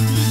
happy